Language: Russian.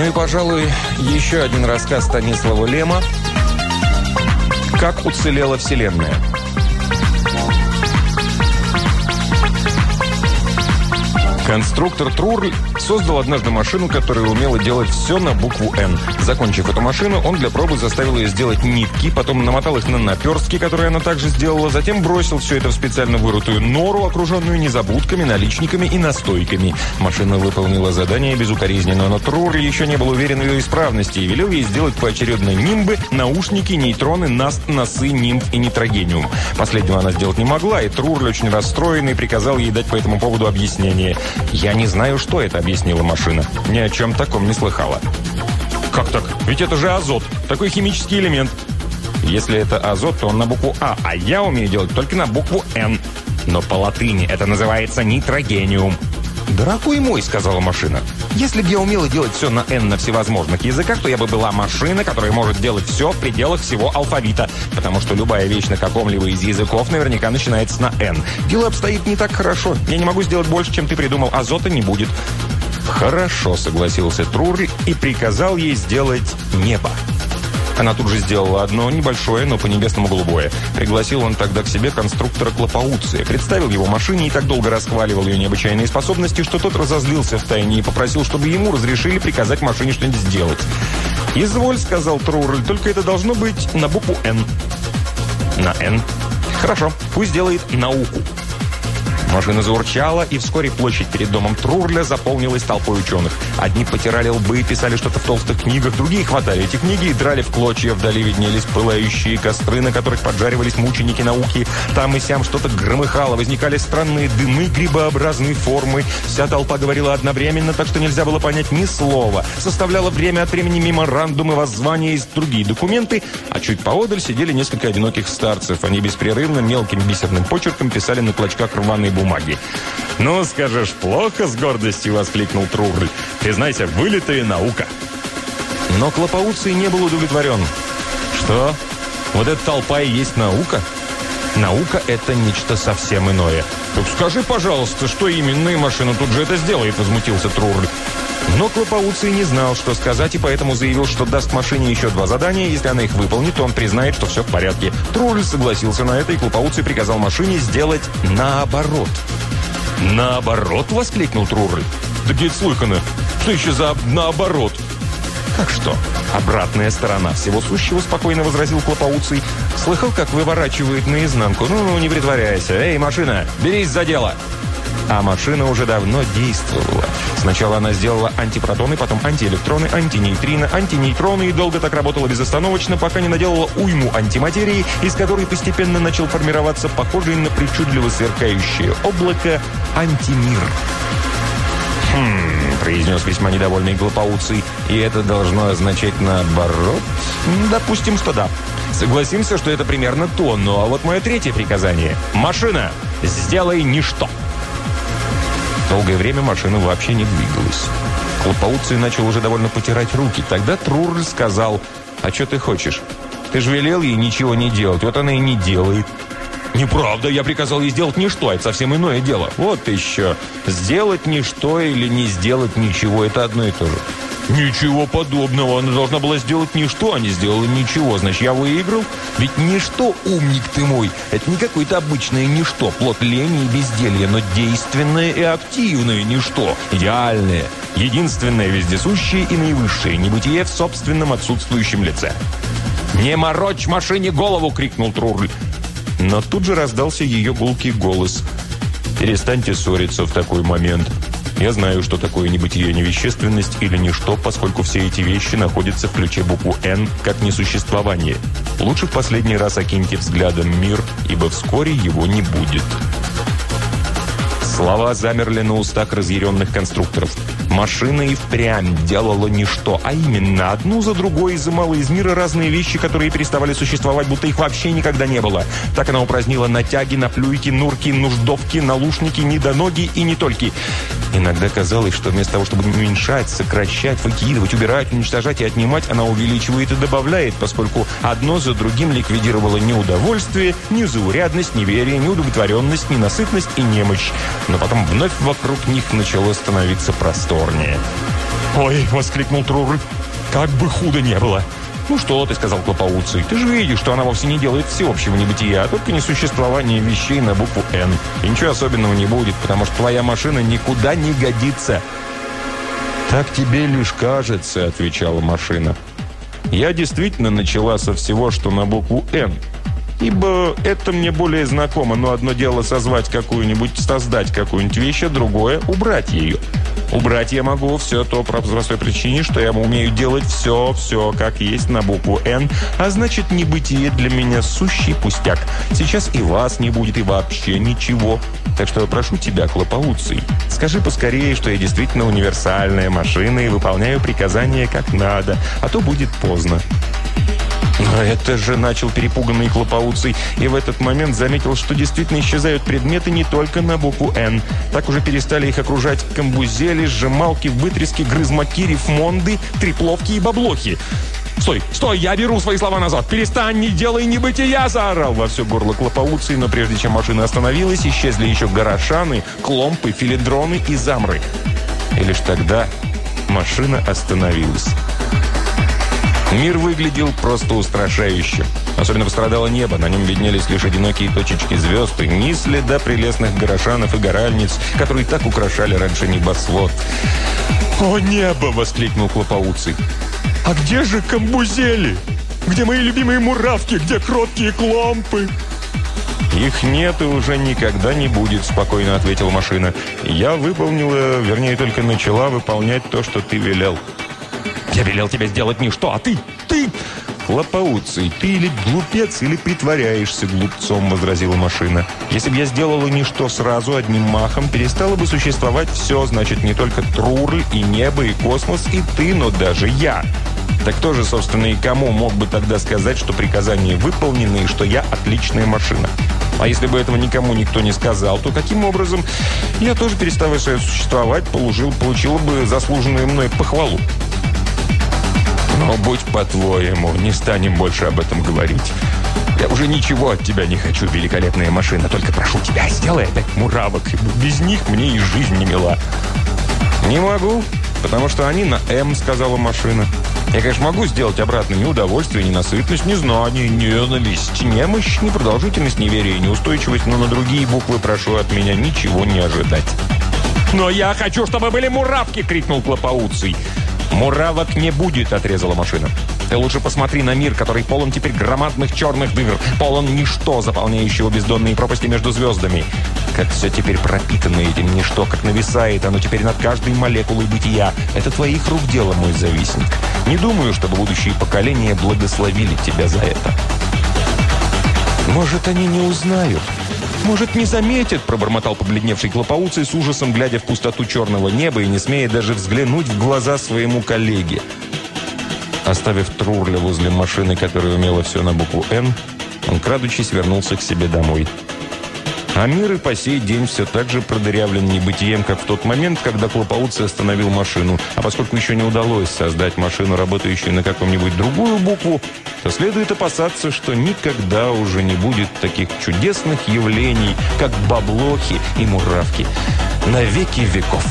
Ну и, пожалуй, еще один рассказ Станислава Лема «Как уцелела Вселенная». Конструктор Трурль создал однажды машину, которая умела делать все на букву «Н». Закончив эту машину, он для пробы заставил ее сделать нитки, потом намотал их на наперстки, которые она также сделала, затем бросил все это в специально вырутую нору, окруженную незабудками, наличниками и настойками. Машина выполнила задание безукоризненно, но Трурль еще не был уверен в ее исправности и велел ей сделать поочередно нимбы, наушники, нейтроны, наст, носы, нимб и нитрогениум. Последнего она сделать не могла, и Трурль, очень расстроенный, приказал ей дать по этому поводу объяснение – «Я не знаю, что это», — объяснила машина. «Ни о чем таком не слыхала». «Как так? Ведь это же азот. Такой химический элемент». «Если это азот, то он на букву А, а я умею делать только на букву Н». «Но по латыни это называется нитрогениум». «Дорогой мой», — сказала машина, — «если бы я умела делать все на N на всевозможных языках, то я бы была машина, которая может делать все в пределах всего алфавита, потому что любая вещь на каком-либо из языков наверняка начинается на N. Дело обстоит не так хорошо. Я не могу сделать больше, чем ты придумал. Азота не будет». «Хорошо», — согласился Трурль и приказал ей сделать небо. Она тут же сделала одно небольшое, но по-небесному голубое. Пригласил он тогда к себе конструктора Клопауция, представил его машине и так долго расхваливал ее необычайные способности, что тот разозлился в тайне и попросил, чтобы ему разрешили приказать машине что-нибудь сделать. «Изволь», — сказал Трурль, — «только это должно быть на букву «Н». «На «Н». Хорошо, пусть делает науку». Машина заурчала, и вскоре площадь перед домом Трурля заполнилась толпой ученых. Одни потирали лбы писали что-то в толстых книгах, другие хватали эти книги и драли в клочья. Вдали виднелись пылающие костры, на которых поджаривались мученики науки. Там и сям что-то громыхало, возникали странные дымы грибообразной формы. Вся толпа говорила одновременно, так что нельзя было понять ни слова. Составляла время от времени меморандумы, воззвания и другие документы, а чуть поодаль сидели несколько одиноких старцев. Они беспрерывно мелким бисерным почерком писали на клочках рваной бумаги. «Ну, скажешь, плохо?» – с гордостью воскликнул Трурль. «Признайся, вылитая наука». Но Клопауций не был удовлетворен. «Что? Вот эта толпа и есть наука?» Наука – это нечто совсем иное. «Так скажи, пожалуйста, что именно, и машина тут же это сделает», – возмутился Трурль. Но Клопауций не знал, что сказать, и поэтому заявил, что даст машине еще два задания. Если она их выполнит, то он признает, что все в порядке. Труль согласился на это, и Клопауций приказал машине сделать наоборот. «Наоборот?» – воскликнул Труль. «Да слыхано? Что еще за наоборот?» «Как что? Обратная сторона всего сущего», – спокойно возразил Клопауций. «Слыхал, как выворачивает наизнанку? Ну, не притворяйся. Эй, машина, берись за дело!» А машина уже давно действовала. Сначала она сделала антипротоны, потом антиэлектроны, антинейтрино, антинейтроны и долго так работала безостановочно, пока не наделала уйму антиматерии, из которой постепенно начал формироваться похожий на причудливо сверкающее облако антимир. «Хм...» – произнес весьма недовольный Глупоуций. «И это должно означать наоборот?» «Допустим, что да. Согласимся, что это примерно то, ну а вот мое третье приказание. Машина, сделай ничто!» Долгое время машина вообще не двигалась. Клопауций начал уже довольно потирать руки. Тогда Трурль сказал, «А что ты хочешь? Ты же велел ей ничего не делать, вот она и не делает». «Неправда, я приказал ей сделать ничто, это совсем иное дело». «Вот еще. Сделать ничто или не сделать ничего – это одно и то же». «Ничего подобного. Она должна была сделать ничто, а не сделала ничего. Значит, я выиграл? Ведь ничто, умник ты мой, это не какое-то обычное ничто, плод лени и безделья, но действенное и активное ничто, идеальное, единственное, вездесущее и наивысшее, небытие в собственном отсутствующем лице». «Не морочь машине голову!» — крикнул Трурль. Но тут же раздался ее гулкий голос. «Перестаньте ссориться в такой момент. Я знаю, что такое небытие, невещественность или ничто, поскольку все эти вещи находятся в ключе букву «Н» как несуществование. Лучше в последний раз окиньте взглядом мир, ибо вскоре его не будет. Слова замерли на устах разъяренных конструкторов. Машина и впрямь делала ничто, а именно одну за другой изымала из мира разные вещи, которые переставали существовать, будто их вообще никогда не было. Так она упразднила натяги, наплюйки, нурки, нуждовки, налушники, недоноги и не только. Иногда казалось, что вместо того, чтобы уменьшать, сокращать, выкидывать, убирать, уничтожать и отнимать, она увеличивает и добавляет, поскольку одно за другим ликвидировало неудовольствие, незаурядность, неверие, неудовлетворенность, ненасытность и немощь. Но потом вновь вокруг них начало становиться просторнее. «Ой!» — воскликнул Труры. «Как бы худо не было!» «Ну что ты», — сказал Клопоуций, — «ты же видишь, что она вовсе не делает всеобщего небытия, а только несуществование вещей на букву «Н». И ничего особенного не будет, потому что твоя машина никуда не годится». «Так тебе лишь кажется», — отвечала машина. «Я действительно начала со всего, что на букву «Н». Ибо это мне более знакомо, но одно дело созвать какую-нибудь, создать какую-нибудь вещь, а другое – убрать ее. Убрать я могу все то по простой причине, что я умею делать все-все, как есть на букву «Н», а значит, небытие для меня сущий пустяк. Сейчас и вас не будет, и вообще ничего. Так что прошу тебя, Клопоуций, скажи поскорее, что я действительно универсальная машина и выполняю приказания как надо, а то будет поздно. Но это же начал перепуганный хлопоуций, и в этот момент заметил, что действительно исчезают предметы не только на букву «Н». Так уже перестали их окружать камбузели, сжималки, вытрески, грызмаки, рифмонды, трипловки и баблохи. «Стой, стой, я беру свои слова назад! Перестань, не делай небытия!» заорал во все горло клопоуций, но прежде чем машина остановилась, исчезли еще горошаны, кломпы, филидроны и замры. И лишь тогда машина остановилась. Мир выглядел просто устрашающе. Особенно пострадало небо. На нем виднелись лишь одинокие точечки звезд и ни следа прелестных горошанов и горальниц, которые так украшали раньше небосвод. «О, небо!» — воскликнул Клопоуций. «А где же камбузели? Где мои любимые муравки? Где кроткие кломпы?» «Их нет и уже никогда не будет», — спокойно ответила машина. «Я выполнила, вернее, только начала выполнять то, что ты велел». Я велел тебе сделать не что, а ты, ты... «Хлопоуций, ты или глупец, или притворяешься глупцом», — возразила машина. «Если бы я сделала ничто сразу, одним махом, перестало бы существовать все, значит, не только Трурль, и небо, и космос, и ты, но даже я. Так кто же, собственно, и кому мог бы тогда сказать, что приказания выполнены, и что я отличная машина?» А если бы этого никому никто не сказал, то каким образом я тоже, переставая существовать, получил, получила бы заслуженную мной похвалу? Но будь по-твоему, не станем больше об этом говорить. Я уже ничего от тебя не хочу, великолепная машина. Только прошу тебя, сделай опять муравок. Без них мне и жизнь не мила. Не могу, потому что они на «М», сказала машина. Я, конечно, могу сделать обратно ни удовольствие, ни насытность, ни знание, ни ненависть, немощь, ни продолжительность, ни верие, ни устойчивость, но на другие буквы прошу от меня ничего не ожидать. «Но я хочу, чтобы были муравки!» — крикнул Клопоуций. «Муравок не будет», — отрезала машина. «Ты лучше посмотри на мир, который полон теперь громадных черных дыр, полон ничто, заполняющего бездонные пропасти между звездами. Как все теперь пропитано этим ничто, как нависает оно теперь над каждой молекулой бытия. Это твоих рук дело, мой завистник. Не думаю, чтобы будущие поколения благословили тебя за это». «Может, они не узнают?» «Может, не заметит?» – пробормотал побледневший клопоуций с ужасом, глядя в пустоту черного неба и не смея даже взглянуть в глаза своему коллеге. Оставив Трурля возле машины, которая умела все на букву «Н», он, крадучись, вернулся к себе домой. А мир и по сей день все так же продырявлен небытием, как в тот момент, когда Клопоуций остановил машину. А поскольку еще не удалось создать машину, работающую на каком-нибудь другую букву, то следует опасаться, что никогда уже не будет таких чудесных явлений, как баблохи и муравки. На веки веков.